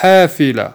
hafila.